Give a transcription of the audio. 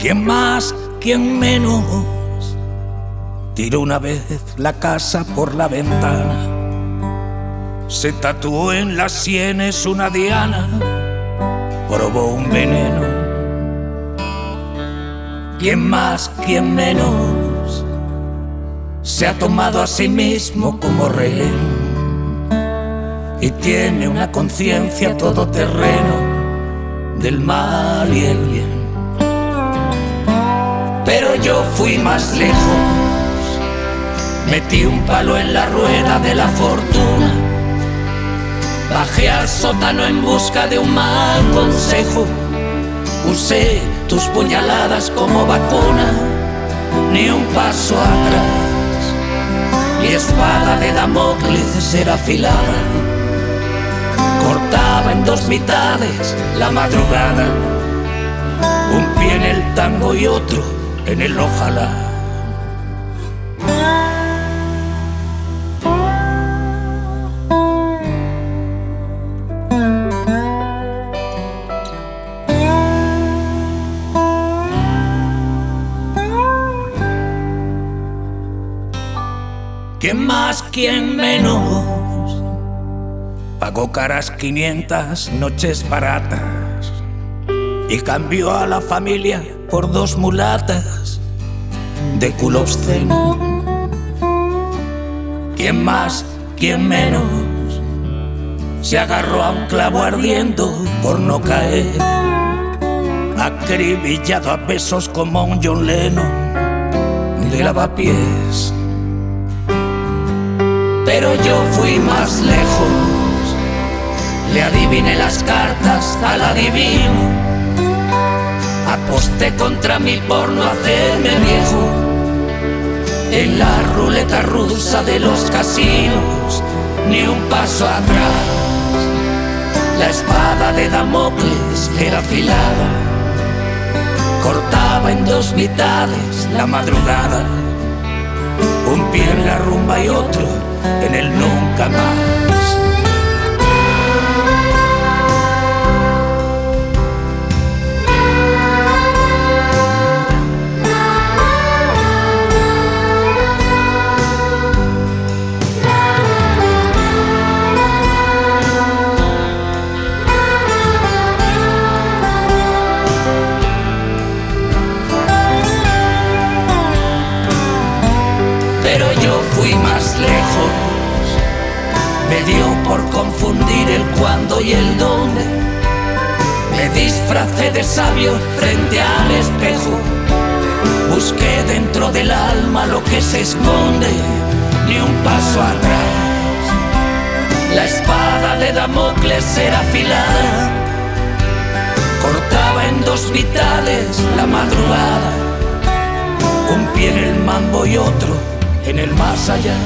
¿Quién más? ¿Quién menos? Tiró una vez la casa por la ventana. Se tatuó en las sienes una diana. Probó un veneno. ¿Quién más? ¿Quién menos? Se ha tomado a sí mismo como rehén. Y tiene una conciencia todoterreno del mal y el bien. Yo fui más lejos, metí un palo en la rueda de la fortuna, bajé al sótano en busca de un mal consejo, usé tus puñaladas como vacuna, ni un paso atrás, mi espada de Damocles era afilada. Cortaba en dos mitades la madrugada, un pie en el tango y otro en el ojalá. ¿Quién más, quién menos? Pagó caras 500 noches baratas y cambió a la familia por dos mulatas de culo obsceno. ¿Quién más? ¿Quién menos? Se agarró a un clavo ardiendo por no caer, acribillado a besos como un John Lennon de lavapiés. Pero yo fui más lejos le adiviné las cartas al adivino. Aposté contra mí por no hacerme viejo. En la ruleta rusa de los casinos, ni un paso atrás. La espada de Damocles era afilada, cortaba en dos mitades la madrugada. Un pie en la rumba y otro en el nunca más. Me dio por confundir el cuándo y el dónde. Me disfracé de sabio frente al espejo. Busqué dentro del alma lo que se esconde, ni un paso atrás. La espada de Damocles era afilada, cortaba en dos vitales la madrugada. Un pie en el mambo y otro en el más allá.